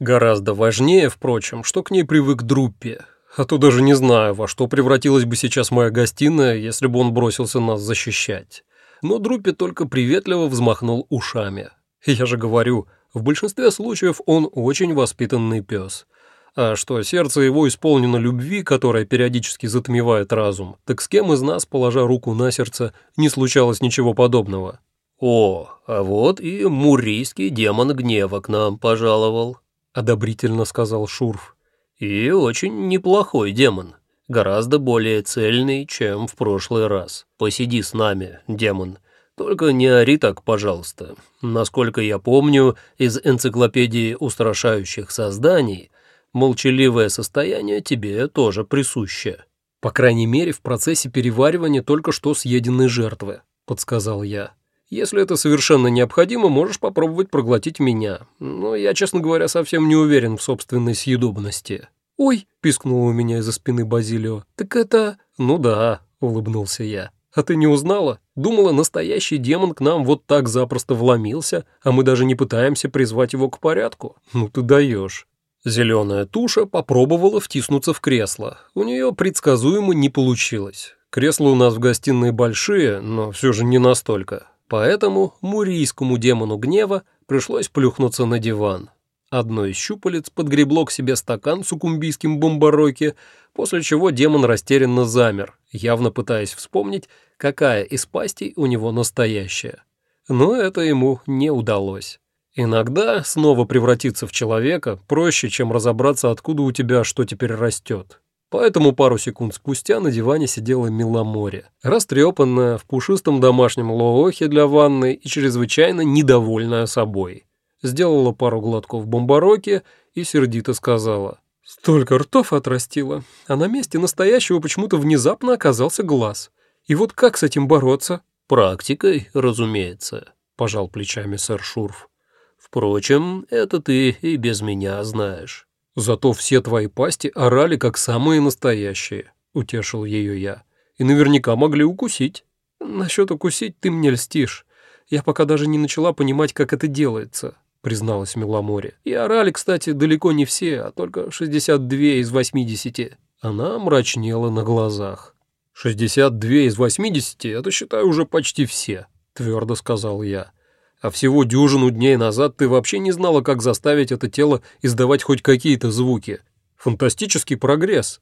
Гораздо важнее, впрочем, что к ней привык Друппи. А то даже не знаю, во что превратилась бы сейчас моя гостиная, если бы он бросился нас защищать. Но Друппи только приветливо взмахнул ушами. Я же говорю, в большинстве случаев он очень воспитанный пес. А что сердце его исполнено любви, которая периодически затмевает разум, так с кем из нас, положа руку на сердце, не случалось ничего подобного? «О, а вот и мурийский демон гнева к нам пожаловал», — одобрительно сказал Шурф. «И очень неплохой демон, гораздо более цельный, чем в прошлый раз. Посиди с нами, демон, только не ори так, пожалуйста. Насколько я помню, из энциклопедии устрашающих созданий молчаливое состояние тебе тоже присуще. По крайней мере, в процессе переваривания только что съеденной жертвы, подсказал я. Если это совершенно необходимо, можешь попробовать проглотить меня. Но я, честно говоря, совсем не уверен в собственной съедобности. «Ой!» — пискнула у меня из-за спины Базилио. «Так это...» «Ну да», — улыбнулся я. А ты не узнала? Думала, настоящий демон к нам вот так запросто вломился, а мы даже не пытаемся призвать его к порядку? Ну ты даешь. Зеленая туша попробовала втиснуться в кресло. У нее предсказуемо не получилось. Кресла у нас в гостиной большие, но все же не настолько. Поэтому мурийскому демону гнева пришлось плюхнуться на диван. Одно из щупалец подгребло к себе стакан с укумбийским бомбароки, после чего демон растерянно замер, явно пытаясь вспомнить, какая из пастей у него настоящая. Но это ему не удалось. Иногда снова превратиться в человека проще, чем разобраться, откуда у тебя что теперь растет. Поэтому пару секунд спустя на диване сидела Миломоре, растрепанная, в пушистом домашнем лоохе для ванны и чрезвычайно недовольная собой сделала пару глотков бомбароки и сердито сказала. «Столько ртов отрастила, а на месте настоящего почему-то внезапно оказался глаз. И вот как с этим бороться?» «Практикой, разумеется», — пожал плечами сэр Шурф. «Впрочем, это ты и без меня знаешь». «Зато все твои пасти орали, как самые настоящие», — утешил ее я. «И наверняка могли укусить». «Насчет укусить ты мне льстишь. Я пока даже не начала понимать, как это делается. — призналась Меломоре. «И орали, кстати, далеко не все, а только 62 из 80. Она мрачнела на глазах. «62 из 80 — это, считаю, уже почти все», — твердо сказал я. «А всего дюжину дней назад ты вообще не знала, как заставить это тело издавать хоть какие-то звуки. Фантастический прогресс».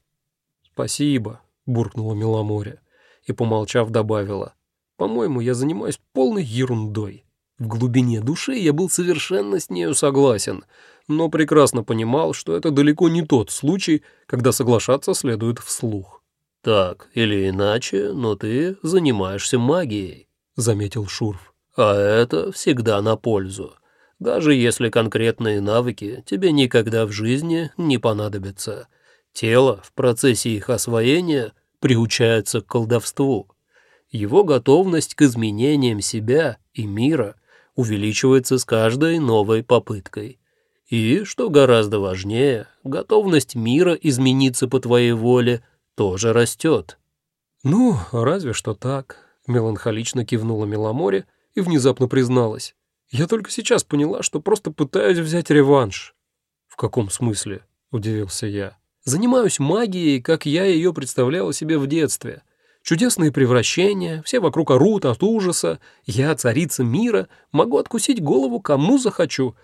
«Спасибо», — буркнула Меломоре и, помолчав, добавила. «По-моему, я занимаюсь полной ерундой». В глубине души я был совершенно с нею согласен, но прекрасно понимал, что это далеко не тот случай, когда соглашаться следует вслух. «Так или иначе, но ты занимаешься магией», — заметил Шурф. «А это всегда на пользу, даже если конкретные навыки тебе никогда в жизни не понадобятся. Тело в процессе их освоения приучается к колдовству. Его готовность к изменениям себя и мира — увеличивается с каждой новой попыткой. И, что гораздо важнее, готовность мира измениться по твоей воле тоже растет. «Ну, разве что так», — меланхолично кивнула Меломоре и внезапно призналась. «Я только сейчас поняла, что просто пытаюсь взять реванш». «В каком смысле?» — удивился я. «Занимаюсь магией, как я ее представляла себе в детстве. Чудесные превращения, все вокруг орут от ужаса. Я, царица мира, могу откусить голову кому захочу.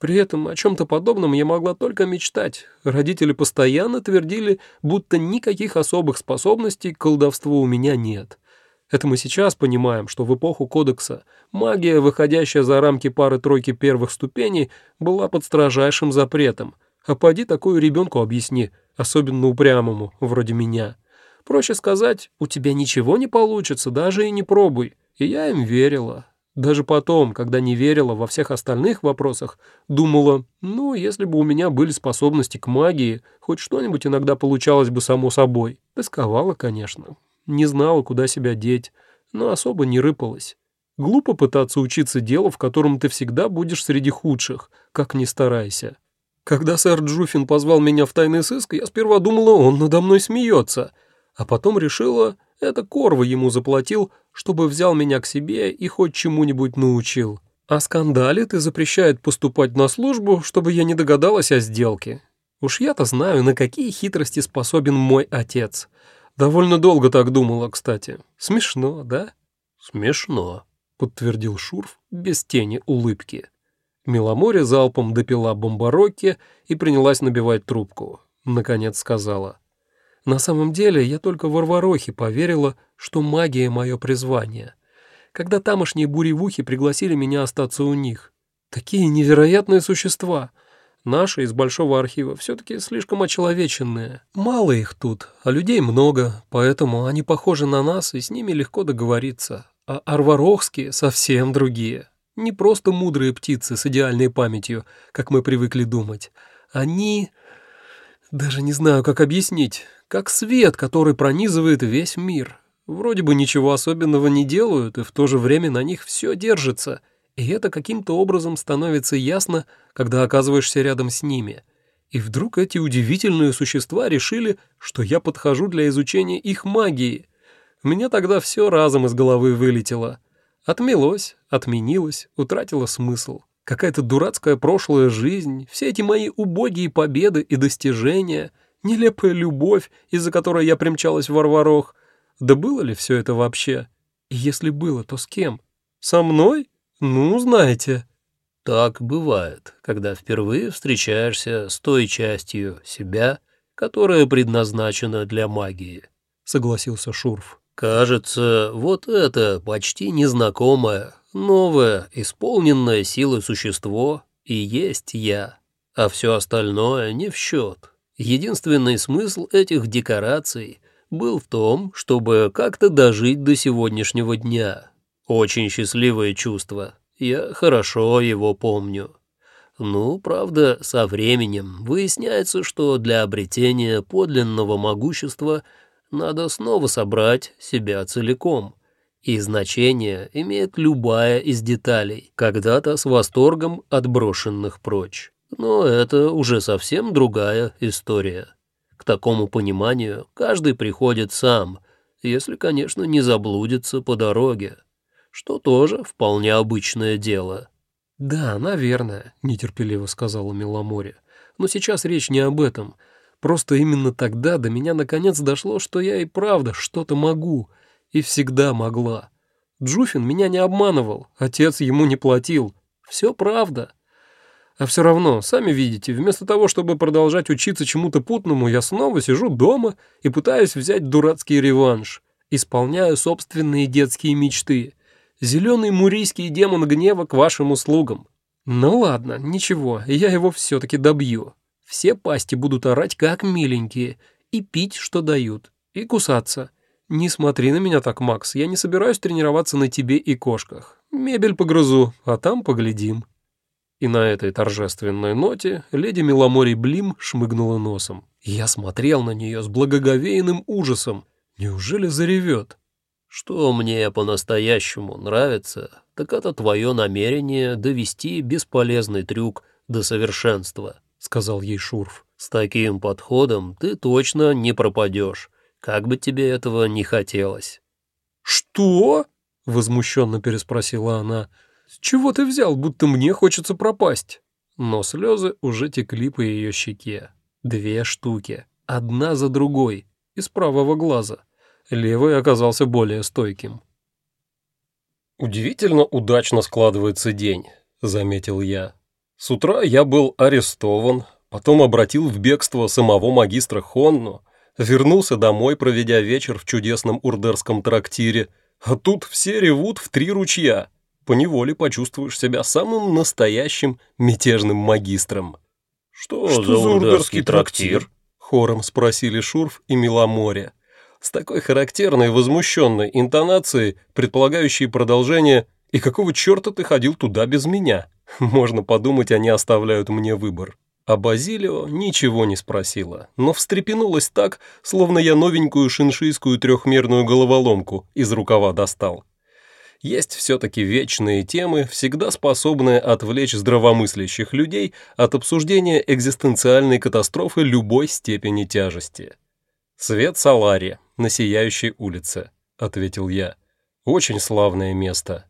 При этом о чем-то подобном я могла только мечтать. Родители постоянно твердили, будто никаких особых способностей к колдовству у меня нет. Это мы сейчас понимаем, что в эпоху кодекса магия, выходящая за рамки пары-тройки первых ступеней, была под строжайшим запретом. А поди такую ребенку объясни, особенно упрямому, вроде меня. Проще сказать, у тебя ничего не получится, даже и не пробуй. И я им верила. Даже потом, когда не верила во всех остальных вопросах, думала, ну, если бы у меня были способности к магии, хоть что-нибудь иногда получалось бы само собой. Тосковала, конечно. Не знала, куда себя деть, но особо не рыпалась. Глупо пытаться учиться делу, в котором ты всегда будешь среди худших, как ни старайся. Когда сэр Джуфин позвал меня в тайный сыск, я сперва думала, он надо мной смеется — а потом решила, это Корва ему заплатил, чтобы взял меня к себе и хоть чему-нибудь научил. А скандалит и запрещает поступать на службу, чтобы я не догадалась о сделке. Уж я-то знаю, на какие хитрости способен мой отец. Довольно долго так думала, кстати. Смешно, да? Смешно, подтвердил Шурф без тени улыбки. Миломоре залпом допила бомбарокки и принялась набивать трубку. Наконец сказала. «На самом деле я только Варварохе поверила, что магия — мое призвание. Когда тамошние буревухи пригласили меня остаться у них. Такие невероятные существа. Наши из Большого архива все-таки слишком очеловеченные. Мало их тут, а людей много, поэтому они похожи на нас, и с ними легко договориться. А арварохские совсем другие. Не просто мудрые птицы с идеальной памятью, как мы привыкли думать. Они... Даже не знаю, как объяснить. Как свет, который пронизывает весь мир. Вроде бы ничего особенного не делают, и в то же время на них все держится. И это каким-то образом становится ясно, когда оказываешься рядом с ними. И вдруг эти удивительные существа решили, что я подхожу для изучения их магии. У меня тогда все разом из головы вылетело. Отмелось, отменилось, утратило смысл. Какая-то дурацкая прошлая жизнь, все эти мои убогие победы и достижения, нелепая любовь, из-за которой я примчалась в Варварох. Да было ли все это вообще? И если было, то с кем? Со мной? Ну, знаете. Так бывает, когда впервые встречаешься с той частью себя, которая предназначена для магии, согласился Шурф. Кажется, вот это почти незнакомое, новое, исполненное силой существо и есть я, а все остальное не в счет. Единственный смысл этих декораций был в том, чтобы как-то дожить до сегодняшнего дня. Очень счастливое чувство, я хорошо его помню. Ну, правда, со временем выясняется, что для обретения подлинного могущества – надо снова собрать себя целиком. И значение имеет любая из деталей, когда-то с восторгом отброшенных прочь. Но это уже совсем другая история. К такому пониманию каждый приходит сам, если, конечно, не заблудится по дороге, что тоже вполне обычное дело. «Да, наверное», — нетерпеливо сказала Миломоре. «Но сейчас речь не об этом». Просто именно тогда до меня наконец дошло, что я и правда что-то могу, и всегда могла. Джуфин меня не обманывал, отец ему не платил. Все правда. А все равно, сами видите, вместо того, чтобы продолжать учиться чему-то путному, я снова сижу дома и пытаюсь взять дурацкий реванш. Исполняю собственные детские мечты. Зеленый мурийский демон гнева к вашим услугам. Ну ладно, ничего, я его все-таки добью. Все пасти будут орать, как миленькие, и пить, что дают, и кусаться. Не смотри на меня так, Макс, я не собираюсь тренироваться на тебе и кошках. Мебель погрызу, а там поглядим». И на этой торжественной ноте леди Миломори Блим шмыгнула носом. Я смотрел на нее с благоговейным ужасом. Неужели заревет? «Что мне по-настоящему нравится, так это твое намерение довести бесполезный трюк до совершенства», сказал ей Шурф. «С таким подходом ты точно не пропадешь, как бы тебе этого не хотелось». «Что?» — возмущенно переспросила она. «С чего ты взял, будто мне хочется пропасть?» Но слезы уже текли по ее щеке. Две штуки, одна за другой, из правого глаза. Левый оказался более стойким. «Удивительно удачно складывается день», — заметил я. С утра я был арестован, потом обратил в бегство самого магистра Хонну, вернулся домой, проведя вечер в чудесном урдерском трактире, а тут все ревут в три ручья. Поневоле почувствуешь себя самым настоящим мятежным магистром. «Что, Что за урдерский трактир?» — хором спросили Шурф и Миломоре. С такой характерной возмущенной интонацией, предполагающей продолжение «И какого черта ты ходил туда без меня?» Можно подумать, они оставляют мне выбор. А Базилио ничего не спросила, но встрепенулась так, словно я новенькую шиншийскую трехмерную головоломку из рукава достал. Есть все-таки вечные темы, всегда способные отвлечь здравомыслящих людей от обсуждения экзистенциальной катастрофы любой степени тяжести. «Свет Салари на Сияющей улице», — ответил я. «Очень славное место».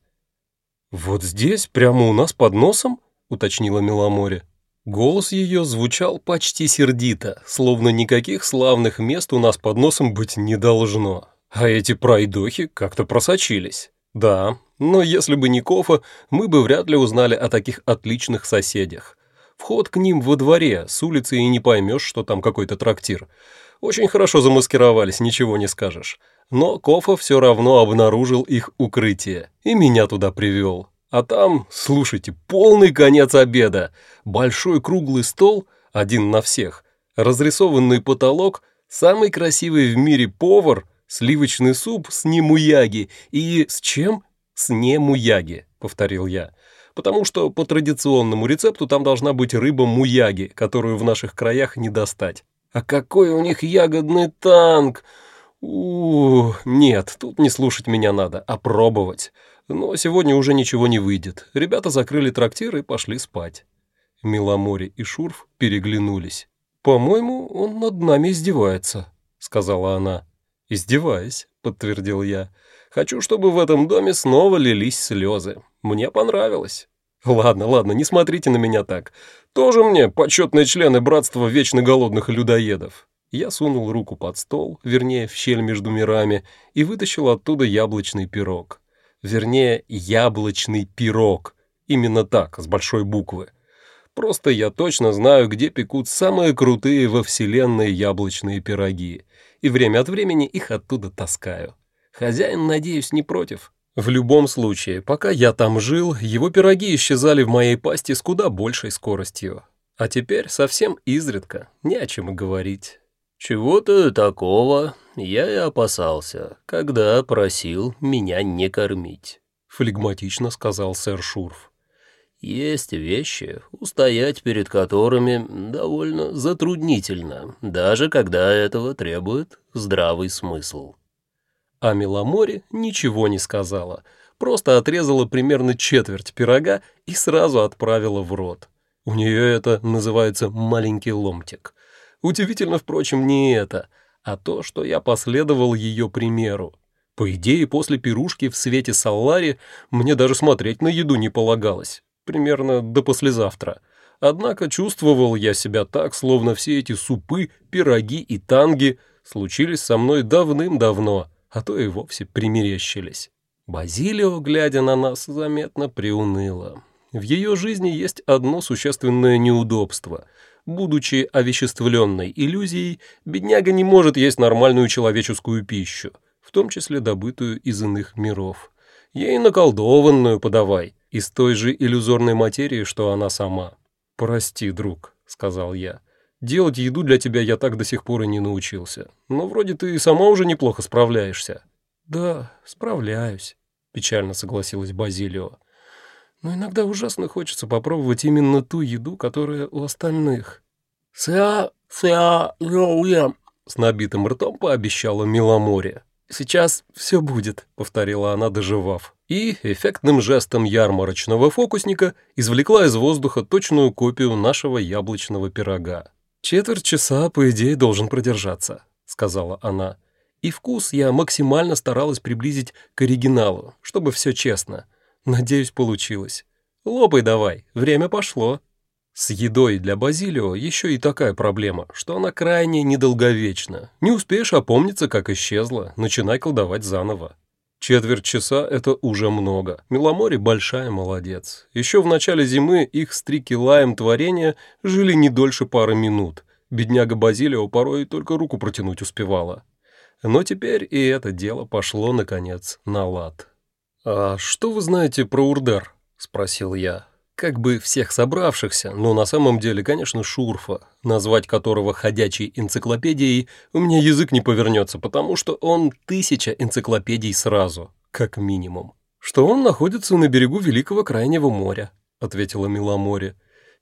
«Вот здесь, прямо у нас под носом?» — уточнила Меломоре. Голос ее звучал почти сердито, словно никаких славных мест у нас под носом быть не должно. А эти пройдохи как-то просочились. Да, но если бы не Кофа, мы бы вряд ли узнали о таких отличных соседях. Вход к ним во дворе, с улицы и не поймешь, что там какой-то трактир. Очень хорошо замаскировались, ничего не скажешь. Но Кофа все равно обнаружил их укрытие и меня туда привел. А там, слушайте, полный конец обеда. Большой круглый стол, один на всех, разрисованный потолок, самый красивый в мире повар, сливочный суп с немуяги и с чем? С немуяги, повторил я. Потому что по традиционному рецепту там должна быть рыба муяги, которую в наших краях не достать. А какой у них ягодный танк! у, нет, тут не слушать меня надо, а пробовать. Но сегодня уже ничего не выйдет. Ребята закрыли трактир и пошли спать. Миломори и Шурф переглянулись. «По-моему, он над нами издевается», — сказала она. «Издеваясь», — подтвердил я. «Хочу, чтобы в этом доме снова лились слезы. Мне понравилось». «Ладно, ладно, не смотрите на меня так. Тоже мне почетные члены братства вечно голодных людоедов». Я сунул руку под стол, вернее, в щель между мирами, и вытащил оттуда яблочный пирог вернее, яблочный пирог. Именно так, с большой буквы. Просто я точно знаю, где пекут самые крутые во вселенной яблочные пироги, и время от времени их оттуда таскаю. Хозяин, надеюсь, не против. В любом случае, пока я там жил, его пироги исчезали в моей пасти с куда большей скоростью. А теперь совсем изредка, не о чем и говорить. «Чего-то такого я и опасался, когда просил меня не кормить», — флегматично сказал сэр Шурф. «Есть вещи, устоять перед которыми довольно затруднительно, даже когда этого требует здравый смысл». А Меломоре ничего не сказала, просто отрезала примерно четверть пирога и сразу отправила в рот. У нее это называется «маленький ломтик». Удивительно, впрочем, не это, а то, что я последовал ее примеру. По идее, после пирушки в свете Саллари мне даже смотреть на еду не полагалось. Примерно до послезавтра. Однако чувствовал я себя так, словно все эти супы, пироги и танги случились со мной давным-давно, а то и вовсе примерещились. Базилио, глядя на нас, заметно приуныла. В ее жизни есть одно существенное неудобство — Будучи овеществленной иллюзией, бедняга не может есть нормальную человеческую пищу, в том числе добытую из иных миров. Ей наколдованную подавай, из той же иллюзорной материи, что она сама. «Прости, друг», — сказал я. «Делать еду для тебя я так до сих пор и не научился. Но вроде ты и сама уже неплохо справляешься». «Да, справляюсь», — печально согласилась Базилио но иногда ужасно хочется попробовать именно ту еду, которая у остальных. «Ся, ся, ем», — с набитым ртом пообещала Миломоре. «Сейчас все будет», — повторила она, доживав. И эффектным жестом ярмарочного фокусника извлекла из воздуха точную копию нашего яблочного пирога. «Четверть часа, по идее, должен продержаться», — сказала она. И вкус я максимально старалась приблизить к оригиналу, чтобы все честно — Надеюсь, получилось. Лопай давай, время пошло. С едой для Базилио еще и такая проблема, что она крайне недолговечна. Не успеешь опомниться, как исчезла, начинай колдовать заново. Четверть часа — это уже много. Меломори большая молодец. Еще в начале зимы их с Трикилаем творения жили не дольше пары минут. Бедняга Базилио порой только руку протянуть успевала. Но теперь и это дело пошло, наконец, на лад. «А что вы знаете про Урдар?» — спросил я. Как бы всех собравшихся, но на самом деле, конечно, Шурфа, назвать которого ходячей энциклопедией, у меня язык не повернется, потому что он тысяча энциклопедий сразу, как минимум. «Что он находится на берегу Великого Крайнего моря», — ответила Миломоре.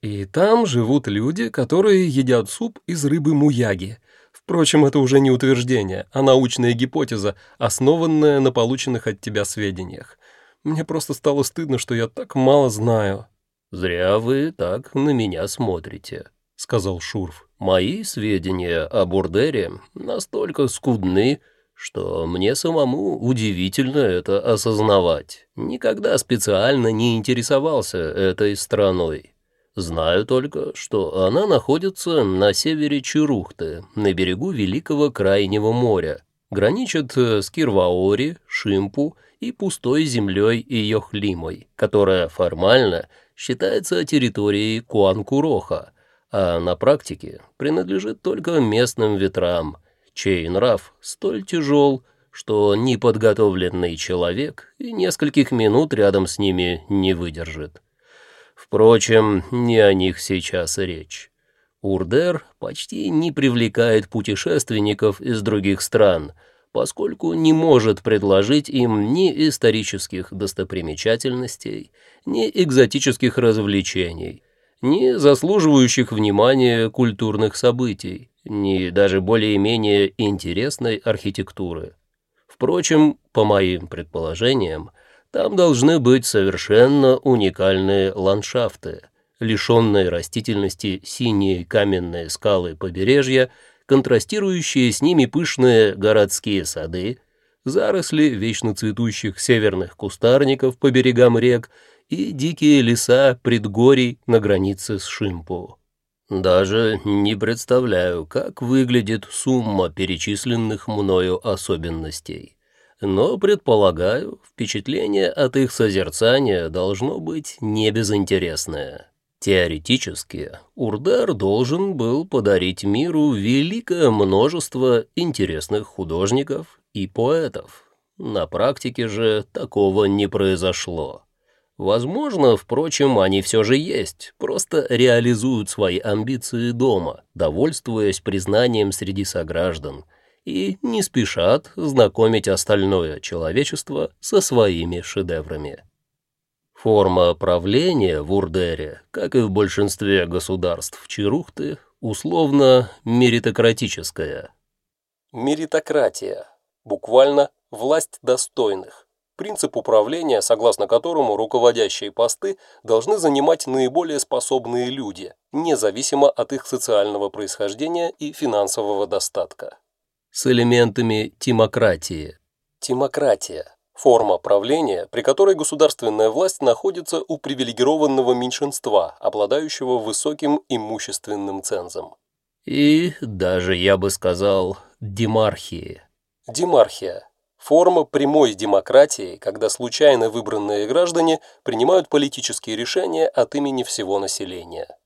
«И там живут люди, которые едят суп из рыбы муяги, Впрочем, это уже не утверждение, а научная гипотеза, основанная на полученных от тебя сведениях. Мне просто стало стыдно, что я так мало знаю». «Зря вы так на меня смотрите», — сказал Шурф. «Мои сведения о Бурдере настолько скудны, что мне самому удивительно это осознавать. Никогда специально не интересовался этой страной. Знаю только, что она находится на севере Чарухты, на берегу Великого Крайнего моря, граничит с Кирваори, Шимпу и пустой землей Йохлимой, которая формально считается территорией Куанкуроха, а на практике принадлежит только местным ветрам, чей нрав столь тяжел, что неподготовленный человек и нескольких минут рядом с ними не выдержит. Впрочем, не о них сейчас речь. Урдер почти не привлекает путешественников из других стран, поскольку не может предложить им ни исторических достопримечательностей, ни экзотических развлечений, ни заслуживающих внимания культурных событий, ни даже более-менее интересной архитектуры. Впрочем, по моим предположениям, там должны быть совершенно уникальные ландшафты, лишенные растительности синие каменные скалы побережья, контрастирующие с ними пышные городские сады, заросли вечно цветущих северных кустарников по берегам рек и дикие леса предгорий на границе с Шимпу. Даже не представляю, как выглядит сумма перечисленных мною особенностей но, предполагаю, впечатление от их созерцания должно быть не безинтересное. Теоретически, Урдар должен был подарить миру великое множество интересных художников и поэтов. На практике же такого не произошло. Возможно, впрочем, они все же есть, просто реализуют свои амбиции дома, довольствуясь признанием среди сограждан – и не спешат знакомить остальное человечество со своими шедеврами. Форма правления в Урдере, как и в большинстве государств Чарухты, условно меритократическая. Меритократия. Буквально «власть достойных». Принцип управления, согласно которому руководящие посты должны занимать наиболее способные люди, независимо от их социального происхождения и финансового достатка с элементами тимократии. Тимократия – форма правления, при которой государственная власть находится у привилегированного меньшинства, обладающего высоким имущественным цензом. И даже, я бы сказал, демархии. Демархия – форма прямой демократии, когда случайно выбранные граждане принимают политические решения от имени всего населения.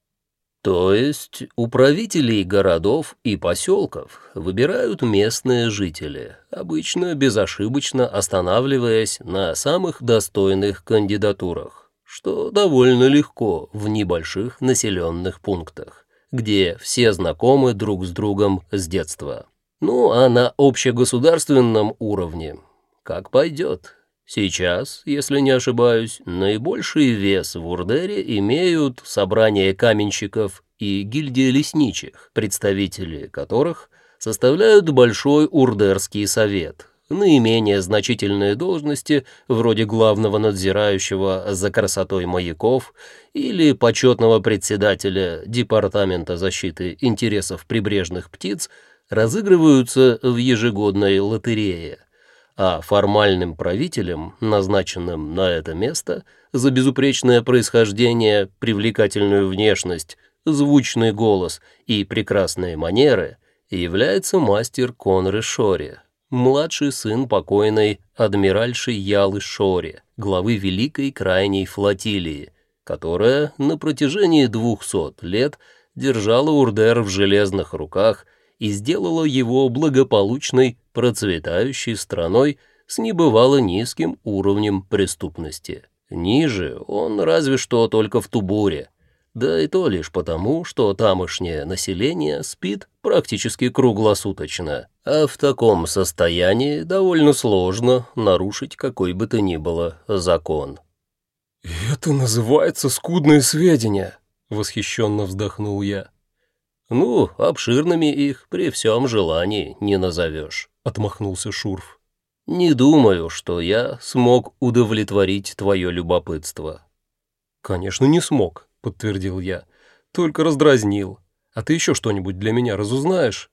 То есть управителей городов и поселков выбирают местные жители, обычно безошибочно останавливаясь на самых достойных кандидатурах, что довольно легко в небольших населенных пунктах, где все знакомы друг с другом с детства. Ну а на общегосударственном уровне как пойдет. Сейчас, если не ошибаюсь, наибольший вес в Урдере имеют собрание каменщиков и гильдия лесничих, представители которых составляют Большой Урдерский совет, наименее значительные должности вроде главного надзирающего за красотой маяков или почетного председателя Департамента защиты интересов прибрежных птиц разыгрываются в ежегодной лотерее – а формальным правителем, назначенным на это место, за безупречное происхождение, привлекательную внешность, звучный голос и прекрасные манеры, является мастер Конры Шори, младший сын покойной адмиральши Ялы Шори, главы Великой Крайней флотилии, которая на протяжении двухсот лет держала Урдер в железных руках и сделала его благополучной процветающей страной с небывало низким уровнем преступности. Ниже он разве что только в Тубуре, да и то лишь потому, что тамошнее население спит практически круглосуточно, а в таком состоянии довольно сложно нарушить какой бы то ни было закон. «Это называется скудные сведения», — восхищенно вздохнул я. «Ну, обширными их при всем желании не назовешь» отмахнулся Шурф. «Не думаю, что я смог удовлетворить твое любопытство». «Конечно, не смог», — подтвердил я. «Только раздразнил. А ты еще что-нибудь для меня разузнаешь?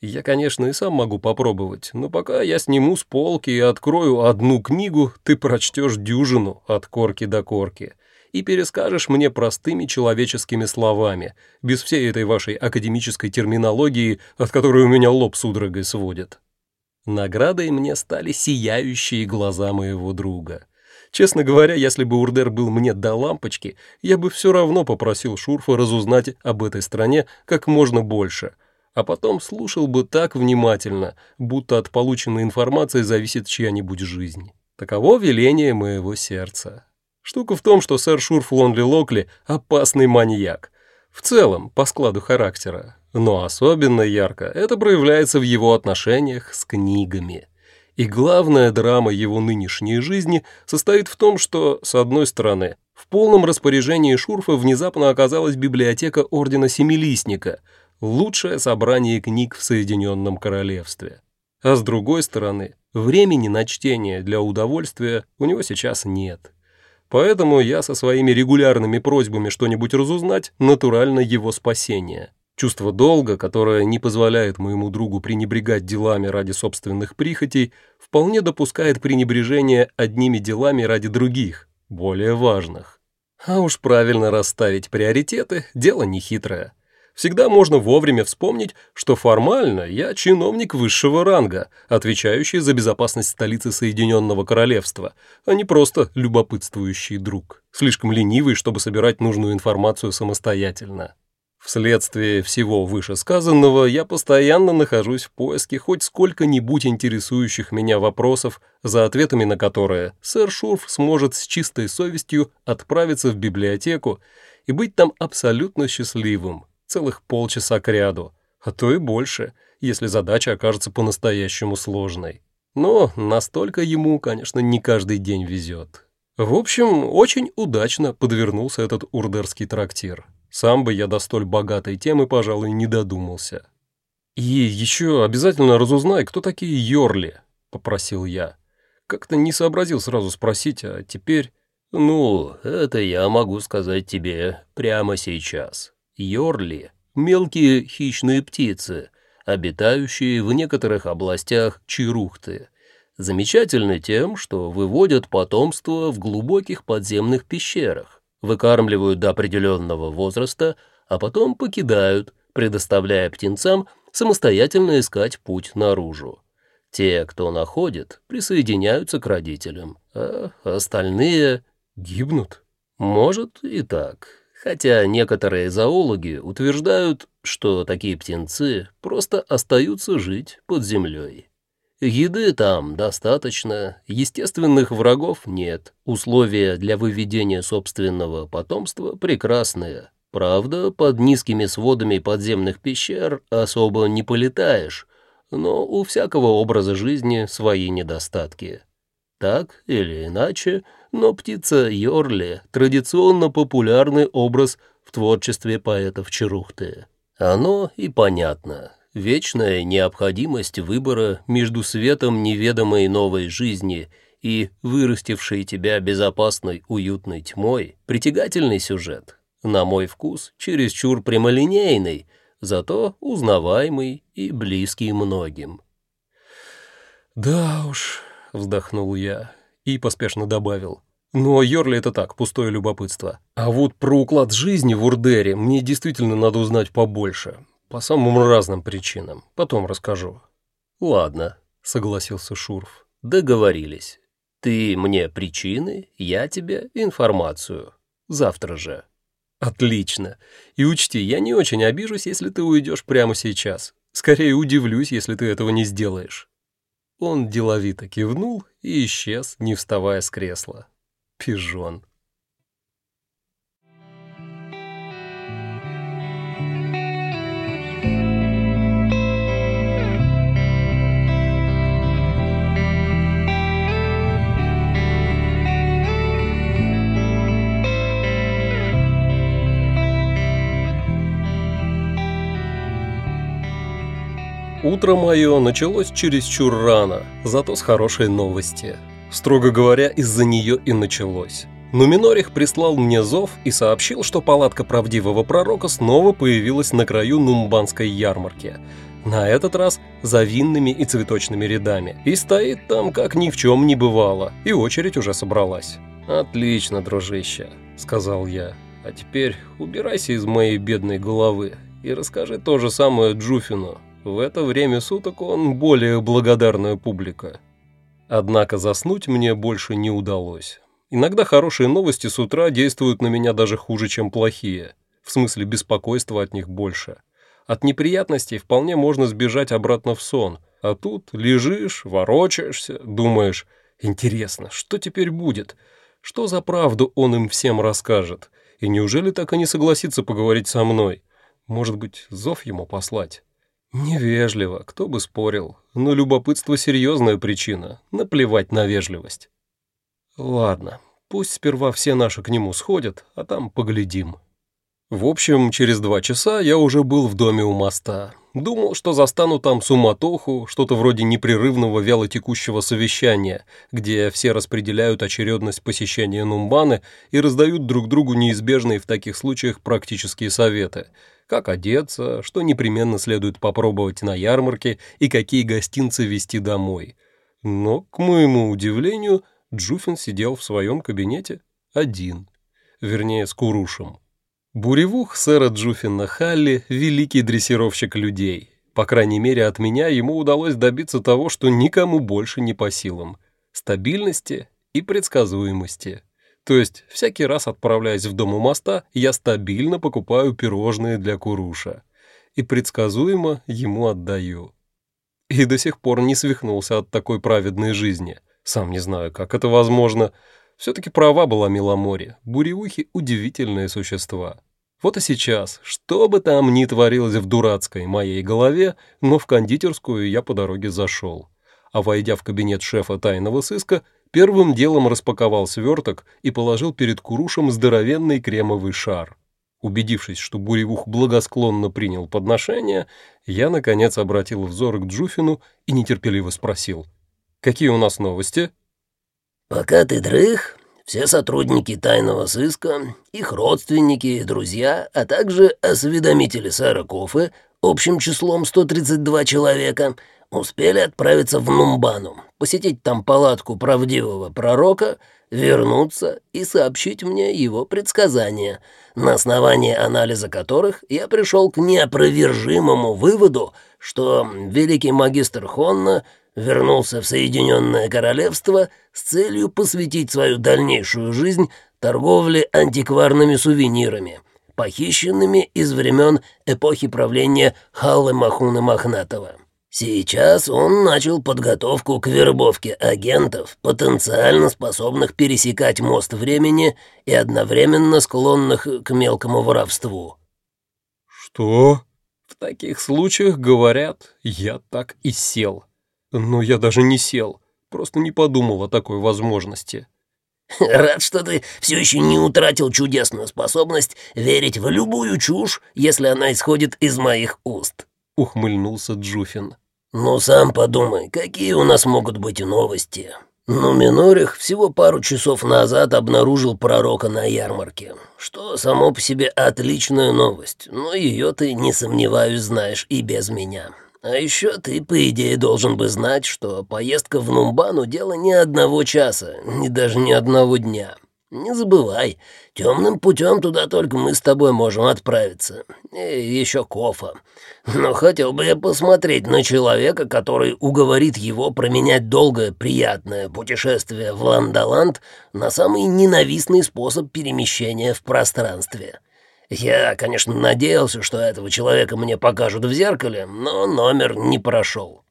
Я, конечно, и сам могу попробовать, но пока я сниму с полки и открою одну книгу, ты прочтешь дюжину от корки до корки и перескажешь мне простыми человеческими словами, без всей этой вашей академической терминологии, от которой у меня лоб судорогой сводит. Наградой мне стали сияющие глаза моего друга. Честно говоря, если бы Урдер был мне до лампочки, я бы все равно попросил Шурфа разузнать об этой стране как можно больше, а потом слушал бы так внимательно, будто от полученной информации зависит чья-нибудь жизнь. Таково веление моего сердца. Штука в том, что сэр Шурф Лонли Локли – опасный маньяк. В целом, по складу характера. Но особенно ярко это проявляется в его отношениях с книгами. И главная драма его нынешней жизни состоит в том, что, с одной стороны, в полном распоряжении Шурфа внезапно оказалась библиотека Ордена Семилистника, лучшее собрание книг в Соединенном Королевстве. А с другой стороны, времени на чтение для удовольствия у него сейчас нет. Поэтому я со своими регулярными просьбами что-нибудь разузнать натурально его спасение. Чувство долга, которое не позволяет моему другу пренебрегать делами ради собственных прихотей, вполне допускает пренебрежение одними делами ради других, более важных. А уж правильно расставить приоритеты – дело нехитрое. Всегда можно вовремя вспомнить, что формально я чиновник высшего ранга, отвечающий за безопасность столицы Соединенного Королевства, а не просто любопытствующий друг, слишком ленивый, чтобы собирать нужную информацию самостоятельно. Вследствие всего вышесказанного я постоянно нахожусь в поиске хоть сколько-нибудь интересующих меня вопросов, за ответами на которые сэр Шурф сможет с чистой совестью отправиться в библиотеку и быть там абсолютно счастливым, целых полчаса кряду, а то и больше, если задача окажется по-настоящему сложной. Но настолько ему, конечно, не каждый день везет. В общем, очень удачно подвернулся этот урдерский трактир. Сам бы я до столь богатой темы, пожалуй, не додумался. «И еще обязательно разузнай, кто такие Йорли», — попросил я. Как-то не сообразил сразу спросить, а теперь... «Ну, это я могу сказать тебе прямо сейчас», Йорли – мелкие хищные птицы, обитающие в некоторых областях Чирухты. Замечательны тем, что выводят потомство в глубоких подземных пещерах, выкармливают до определенного возраста, а потом покидают, предоставляя птенцам самостоятельно искать путь наружу. Те, кто находит, присоединяются к родителям, а остальные гибнут. Может и так хотя некоторые зоологи утверждают, что такие птенцы просто остаются жить под землей. Еды там достаточно, естественных врагов нет, условия для выведения собственного потомства прекрасные. Правда, под низкими сводами подземных пещер особо не полетаешь, но у всякого образа жизни свои недостатки. Так или иначе, но птица Йорли – традиционно популярный образ в творчестве поэтов Черухты. Оно и понятно. Вечная необходимость выбора между светом неведомой новой жизни и вырастившей тебя безопасной уютной тьмой – притягательный сюжет. На мой вкус, чересчур прямолинейный, зато узнаваемый и близкий многим. «Да уж», — вздохнул я и поспешно добавил. Но Йорли это так, пустое любопытство. А вот про уклад жизни в Урдере мне действительно надо узнать побольше. По самым разным причинам. Потом расскажу. Ладно, согласился Шурф. Договорились. Ты мне причины, я тебе информацию. Завтра же. Отлично. И учти, я не очень обижусь, если ты уйдешь прямо сейчас. Скорее удивлюсь, если ты этого не сделаешь. Он деловито кивнул и исчез, не вставая с кресла. Пижон. Утро мое началось чересчур рано, зато с хорошей новости. Строго говоря, из-за нее и началось. Но Минорих прислал мне зов и сообщил, что палатка правдивого пророка снова появилась на краю Нумбанской ярмарки. На этот раз за винными и цветочными рядами. И стоит там, как ни в чем не бывало. И очередь уже собралась. «Отлично, дружище», — сказал я. «А теперь убирайся из моей бедной головы и расскажи то же самое Джуфину. В это время суток он более благодарная публика». Однако заснуть мне больше не удалось. Иногда хорошие новости с утра действуют на меня даже хуже, чем плохие. В смысле, беспокойства от них больше. От неприятностей вполне можно сбежать обратно в сон. А тут лежишь, ворочаешься, думаешь, интересно, что теперь будет? Что за правду он им всем расскажет? И неужели так и не согласится поговорить со мной? Может быть, зов ему послать? Невежливо, кто бы спорил. Но любопытство — серьезная причина. Наплевать на вежливость. Ладно, пусть сперва все наши к нему сходят, а там поглядим. В общем, через два часа я уже был в доме у моста. Думал, что застану там суматоху, что-то вроде непрерывного вялотекущего совещания, где все распределяют очередность посещения Нумбаны и раздают друг другу неизбежные в таких случаях практические советы. Как одеться, что непременно следует попробовать на ярмарке и какие гостинцы везти домой. Но, к моему удивлению, Джуфин сидел в своем кабинете один, вернее, с Курушем. Буревух сэра Джуфина Халли – великий дрессировщик людей. По крайней мере, от меня ему удалось добиться того, что никому больше не по силам – стабильности и предсказуемости. То есть, всякий раз отправляясь в дом у моста, я стабильно покупаю пирожные для Куруша. И предсказуемо ему отдаю. И до сих пор не свихнулся от такой праведной жизни – сам не знаю, как это возможно. Все-таки права была Миломоре. Буревухи — удивительные существа. Вот и сейчас, что бы там ни творилось в дурацкой моей голове, но в кондитерскую я по дороге зашел. А войдя в кабинет шефа тайного сыска, первым делом распаковал сверток и положил перед Курушем здоровенный кремовый шар. Убедившись, что Буревух благосклонно принял подношение, я, наконец, обратил взор к Джуфину и нетерпеливо спросил — Какие у нас новости?» «Пока ты дрых, все сотрудники тайного сыска, их родственники и друзья, а также осведомители сэра Кофы, общим числом 132 человека, успели отправиться в Нумбану, посетить там палатку правдивого пророка, вернуться и сообщить мне его предсказания, на основании анализа которых я пришел к неопровержимому выводу, что великий магистр Хонна — вернулся в Соединенное Королевство с целью посвятить свою дальнейшую жизнь торговле антикварными сувенирами, похищенными из времен эпохи правления Халлы Махуна Мохнатова. Сейчас он начал подготовку к вербовке агентов, потенциально способных пересекать мост времени и одновременно склонных к мелкому воровству. «Что?» В таких случаях говорят, я так и сел. Но я даже не сел, просто не подумал о такой возможности. «Рад, что ты все еще не утратил чудесную способность верить в любую чушь, если она исходит из моих уст», — ухмыльнулся Джуфин. «Ну, сам подумай, какие у нас могут быть новости?» Ну, Минорих всего пару часов назад обнаружил пророка на ярмарке, что само по себе отличная новость, но ее ты, не сомневаюсь, знаешь и без меня. А еще ты, по идее, должен бы знать, что поездка в Нумбану — дело не одного часа, ни даже не одного дня. Не забывай, темным путем туда только мы с тобой можем отправиться. И еще Кофа. Но хотел бы я посмотреть на человека, который уговорит его променять долгое, приятное путешествие в Ландоланд на самый ненавистный способ перемещения в пространстве». Я, конечно, надеялся, что этого человека мне покажут в зеркале, но номер не прошел.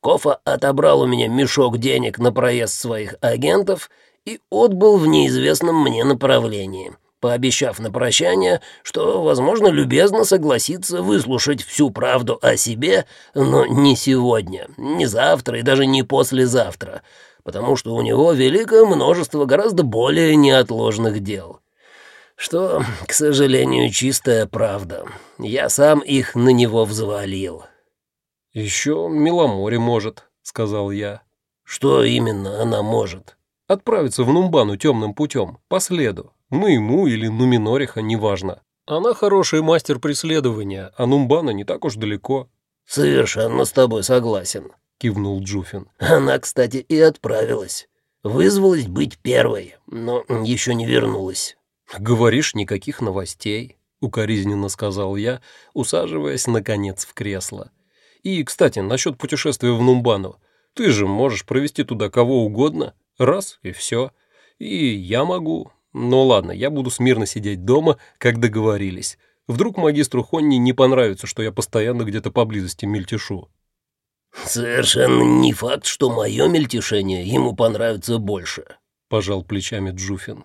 Кофа отобрал у меня мешок денег на проезд своих агентов и отбыл в неизвестном мне направлении, пообещав на прощание, что, возможно, любезно согласится выслушать всю правду о себе, но не сегодня, не завтра и даже не послезавтра, потому что у него великое множество гораздо более неотложных дел что, к сожалению, чистая правда. Я сам их на него взвалил». «Еще Миломоре может», — сказал я. «Что именно она может?» «Отправиться в Нумбану темным путем, по следу. Ну ему или Нуминориха, неважно. Она хороший мастер преследования, а Нумбана не так уж далеко». «Совершенно с тобой согласен», — кивнул Джуфин. «Она, кстати, и отправилась. Вызвалась быть первой, но еще не вернулась». «Говоришь, никаких новостей», — укоризненно сказал я, усаживаясь, наконец, в кресло. «И, кстати, насчет путешествия в Нумбану. Ты же можешь провести туда кого угодно. Раз — и все. И я могу. Ну ладно, я буду смирно сидеть дома, как договорились. Вдруг магистру Хонни не понравится, что я постоянно где-то поблизости мельтешу». «Совершенно не факт, что мое мельтешение ему понравится больше», — пожал плечами Джуфин.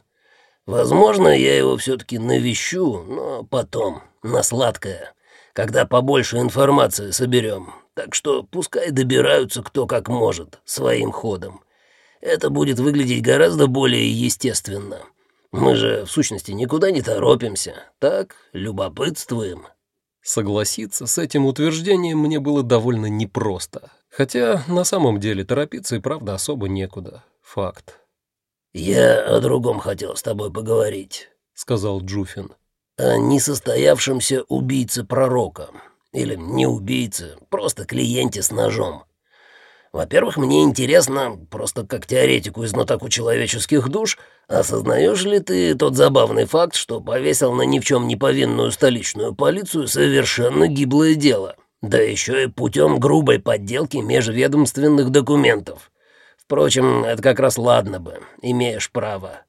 «Возможно, я его все-таки навещу, но потом, на сладкое, когда побольше информации соберем. Так что пускай добираются кто как может, своим ходом. Это будет выглядеть гораздо более естественно. Мы же, в сущности, никуда не торопимся, так, любопытствуем». Согласиться с этим утверждением мне было довольно непросто. Хотя на самом деле торопиться и правда особо некуда. Факт. «Я о другом хотел с тобой поговорить», — сказал Джуфин. «О несостоявшемся убийце пророка. Или не убийце, просто клиенте с ножом. Во-первых, мне интересно, просто как теоретику и знатоку человеческих душ, осознаешь ли ты тот забавный факт, что повесил на ни в чем не повинную столичную полицию совершенно гиблое дело, да еще и путем грубой подделки межведомственных документов. Впрочем, это как раз ладно бы, имеешь право.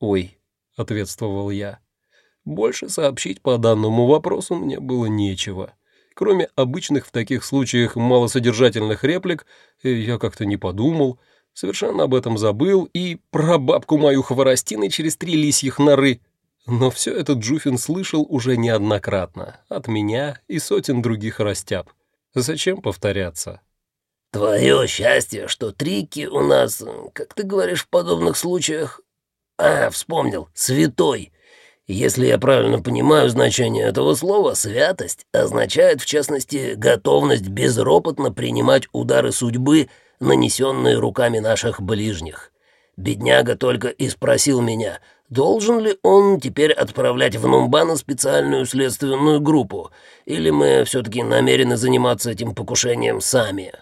«Ой», — ответствовал я, — «больше сообщить по данному вопросу мне было нечего». Кроме обычных в таких случаях малосодержательных реплик, э, я как-то не подумал, совершенно об этом забыл и про бабку мою хворостиной через три лисьих норы. Но все это Джуфин слышал уже неоднократно, от меня и сотен других растяб. Зачем повторяться? «Твое счастье, что трики у нас, как ты говоришь в подобных случаях...» «А, вспомнил, святой. Если я правильно понимаю значение этого слова, святость означает, в частности, готовность безропотно принимать удары судьбы, нанесенные руками наших ближних. Бедняга только и спросил меня, должен ли он теперь отправлять в Нумбана специальную следственную группу, или мы все-таки намерены заниматься этим покушением сами.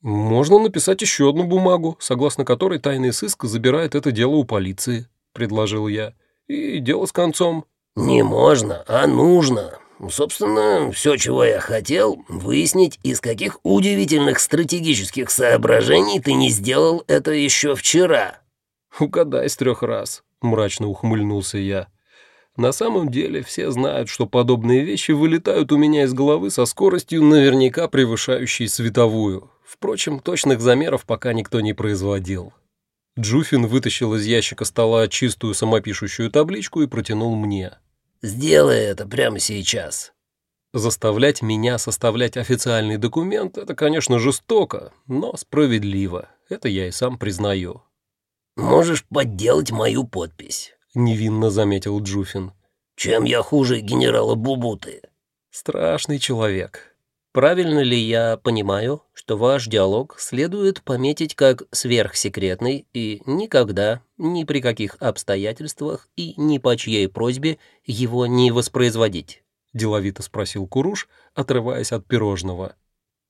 «Можно написать еще одну бумагу, согласно которой тайный сыск забирает это дело у полиции», — предложил я и дело с концом». «Не можно, а нужно. Собственно, все, чего я хотел, выяснить, из каких удивительных стратегических соображений ты не сделал это еще вчера». «Угадай с трех раз», — мрачно ухмыльнулся я. «На самом деле все знают, что подобные вещи вылетают у меня из головы со скоростью, наверняка превышающей световую. Впрочем, точных замеров пока никто не производил. Джуфин вытащил из ящика стола чистую самопишущую табличку и протянул мне. «Сделай это прямо сейчас». Заставлять меня составлять официальный документ — это, конечно, жестоко, но справедливо. Это я и сам признаю. «Можешь подделать мою подпись», — невинно заметил Джуфин. «Чем я хуже генерала Бубуты?» «Страшный человек. Правильно ли я понимаю, что ваш диалог следует пометить как сверхсекретный и никогда, ни при каких обстоятельствах и ни по чьей просьбе его не воспроизводить?» — деловито спросил Куруш, отрываясь от пирожного.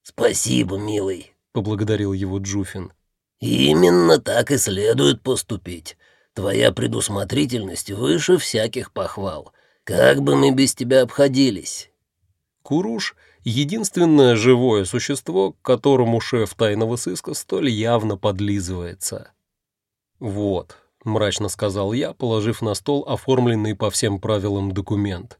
«Спасибо, милый», — поблагодарил его Джуфин. «Именно так и следует поступить. Твоя предусмотрительность выше всяких похвал. Как бы мы без тебя обходились?» Куруш — единственное живое существо, к которому шеф тайного сыска столь явно подлизывается. «Вот», — мрачно сказал я, положив на стол оформленный по всем правилам документ.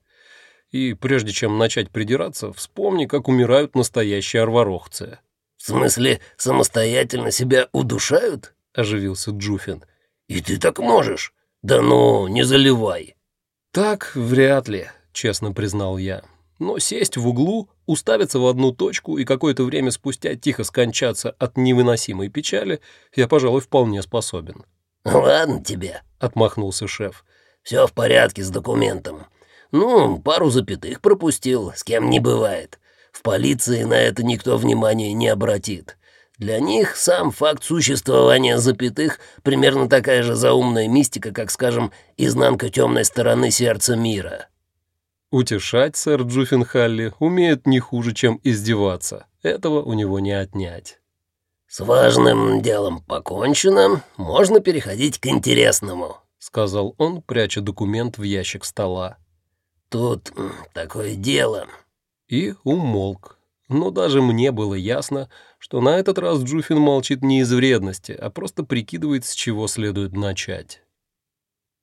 «И прежде чем начать придираться, вспомни, как умирают настоящие арварохцы». «В смысле, самостоятельно себя удушают?» — оживился Джуфин. «И ты так можешь? Да ну, не заливай!» «Так вряд ли», — честно признал я но сесть в углу, уставиться в одну точку и какое-то время спустя тихо скончаться от невыносимой печали я, пожалуй, вполне способен. «Ладно тебе», — отмахнулся шеф. «Все в порядке с документом. Ну, пару запятых пропустил, с кем не бывает. В полиции на это никто внимания не обратит. Для них сам факт существования запятых примерно такая же заумная мистика, как, скажем, изнанка темной стороны сердца мира». Утешать сэр Джуффин Халли умеет не хуже, чем издеваться. Этого у него не отнять. «С важным делом покончено, можно переходить к интересному», — сказал он, пряча документ в ящик стола. «Тут такое дело». И умолк. Но даже мне было ясно, что на этот раз Джуфин молчит не из вредности, а просто прикидывает, с чего следует начать.